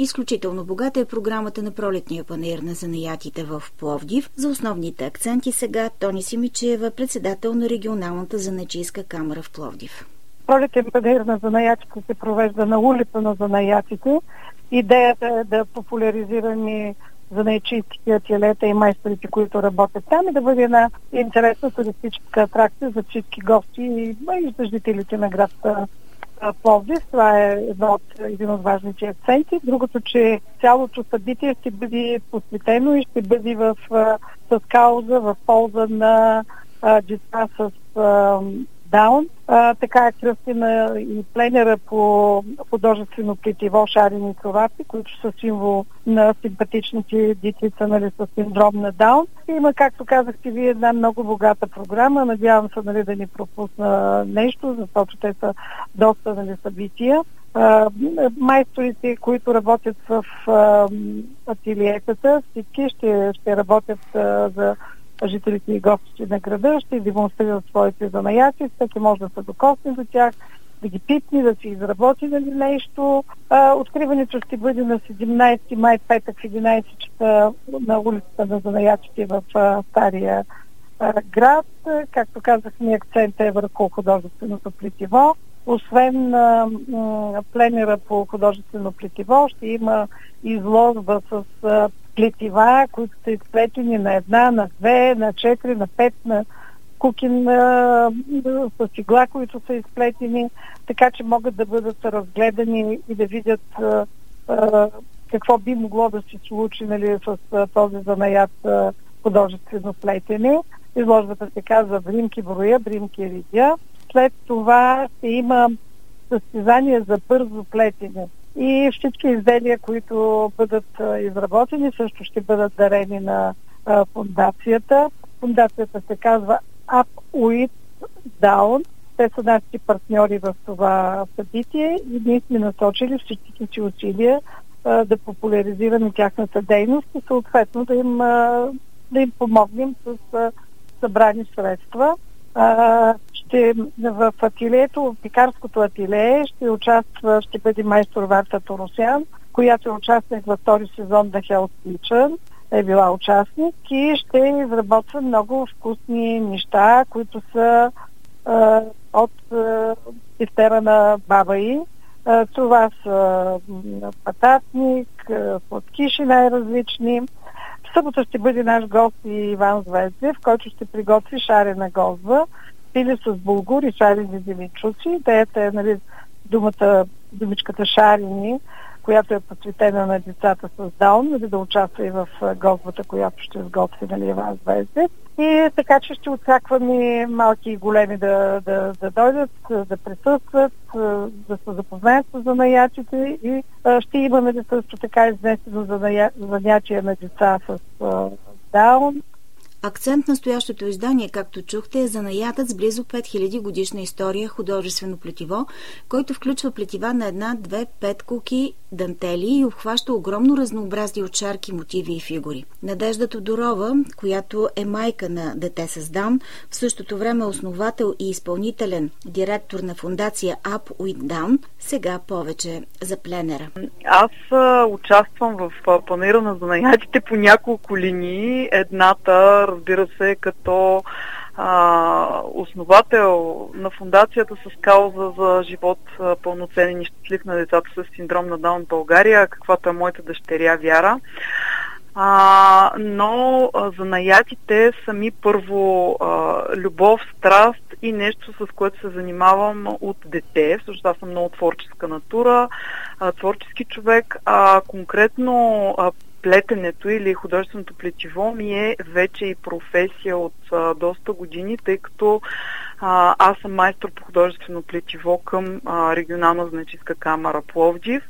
Изключително богата е програмата на пролетния панер на занаятите в Пловдив. За основните акценти сега Тони Симичева, председател на регионалната занечийска камера в Пловдив. Пролетен панер на занаятите се провежда на улица на занаятите. Идеята е да популяризираме занаячийските ателета и майсторите, които работят там и да бъде една интересна туристическа атракция за всички гости и, и жителите на град Пловдив. Това е едно от, един от важните акценти. Другото, че цялото събитие ще бъде посветено и ще бъде в, с кауза в полза на деца с а, Даун. А, така е кръстина и пленера по художествено плетиво шарени кровати, които са символ на симпатичните дитица нали, с синдром на Даун. Има, както казахте вие, една много богата програма. Надявам се нали, да ни пропусна нещо, защото те са доста нали, събития. Майсторите, които работят в ателиетата, всички ще, ще работят uh, за жителите и гостите на града ще демонстрират своите занаяти, всеки може да се докосне до тях, да ги пипне, да си изработи нали нещо. А, откриването ще бъде на 17 май, петък в 11 часа на улицата на занаячите в а, Стария а, град. Както казахме, акцент е върху художественото плетиво. Освен а, а, пленера по художествено плетиво, ще има изложба с а, плетива, които са изплетени на една, на две, на четири, на пет, на кукин с игла, които са изплетени, така че могат да бъдат разгледани и да видят а, а, какво би могло да се случи нали, с а, този занаят а, художествено плетене. Изложбата се казва Бримки броя, Бримки редя. След това ще има състезание за бързо плетене и всички изделия, които бъдат изработени, също ще бъдат дарени на фундацията. Фундацията се казва Up With Down. Те са нашите партньори в това събитие и ние сме насочили всичките си усилия да популяризираме тяхната дейност и съответно да им, да им помогнем с събрани средства. Ще, в ателието, в пекарското ателие ще участва, ще бъде майстор Варта Торосян, която е участник във втори сезон на Hell's Kitchen е била участник и ще изработва много вкусни неща, които са а, от тефтера на баба и. А, това са пататник, сладкиши най-различни. В събота ще бъде наш гост и Иван Звездев, който ще приготви шарена гозба, пили с булгур и шарени зеленчуци. Идеята е нали, думата, думичката шарени, която е посветена на децата с Даун, нали, да участва и в гозбата, която ще сготви нали, Иван Звездев. И така, че ще очакваме малки и големи да, да, да дойдат, да присъстват, да се запознаят с занаячите и ще имаме да също така изнесено занятия на деца с Даун, Акцент на настоящото издание, както чухте, е занаятът с близо 5000 годишна история художествено плетиво, който включва плетива на една, две, пет куки, дантели и обхваща огромно разнообразие от шарки, мотиви и фигури. Надежда Тодорова, която е майка на дете с Даун, в същото време основател и изпълнителен директор на фундация Up with Down, сега повече за пленера. Аз участвам в панера на занаятите по няколко линии. Едната разбира се, като а, основател на фундацията с кауза за живот пълноценен и щастлив на децата с синдром на Даун България, каквато е моята дъщеря Вяра. А, но а, занаятите сами първо а, любов, страст и нещо, с което се занимавам от дете. Също аз съм много творческа натура, а, творчески човек. А, конкретно а, плетенето или художественото плетиво ми е вече и професия от а, доста години, тъй като а, аз съм майстор по художествено плетиво към а, регионална значистка камера Пловдив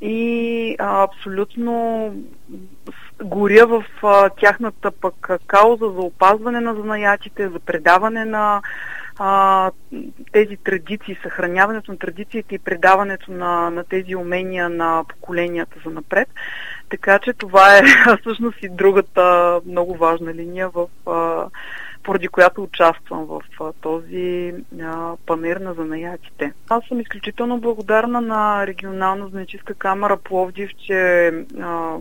и а, абсолютно горя в а, тяхната пък кауза за опазване на занаятите, за предаване на а, тези традиции, съхраняването на традициите и предаването на, на тези умения на поколенията за напред. Така че това е всъщност и другата много важна линия в а, поради която участвам в а, този а, панер на занаятите. Аз съм изключително благодарна на регионална занечистка камера Пловдив, че а,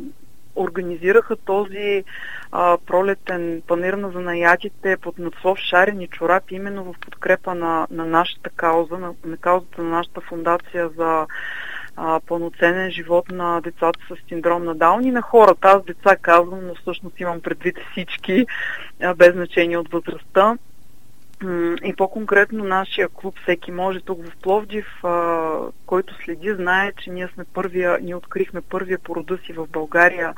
организираха този а, пролетен панер на занаятите под надслов Шарени чорапи, именно в подкрепа на, на нашата кауза, на, на каузата на нашата фундация за а, пълноценен живот на децата с синдром на Даун и на хората. Аз деца казвам, но всъщност имам предвид всички, а, без значение от възрастта. И по-конкретно нашия клуб Всеки може тук в Пловдив, а, който следи, знае, че ние сме първия, ние открихме първия по рода си в България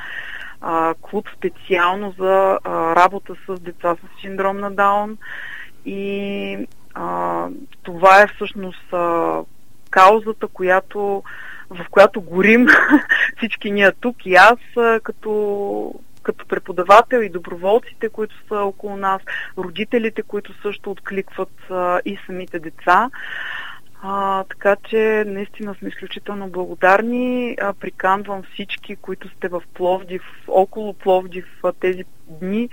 а, клуб специално за а, работа с деца с синдром на Даун. И а, това е всъщност а, каузата, която, в която горим всички ние тук и аз а, като като преподавател и доброволците, които са около нас, родителите, които също откликват а, и самите деца. А, така че наистина сме изключително благодарни. А, приканвам всички, които сте в Пловдив, около Пловдив тези дни.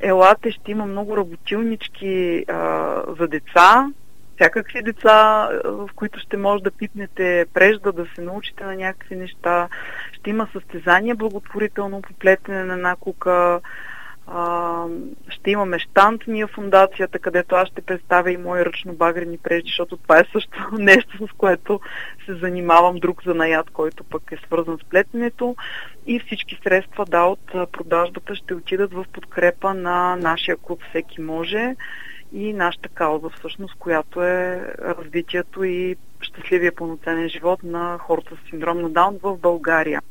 Елате, ще има много работилнички а, за деца, всякакви деца, в които ще може да пипнете прежда, да се научите на някакви неща. Ще има състезание благотворително по плетене на една кука. А, ще имаме штант ние фундацията, където аз ще представя и мои ръчно багрени прежди, защото това е също нещо, с което се занимавам, друг занаят, който пък е свързан с плетенето. И всички средства да, от продажбата ще отидат в подкрепа на нашия клуб Всеки може и нашата кауза всъщност, която е развитието и щастливия пълноценен живот на хората с синдром на Даун в България.